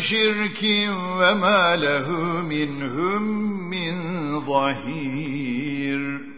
شرك وما له منهم من ظهير.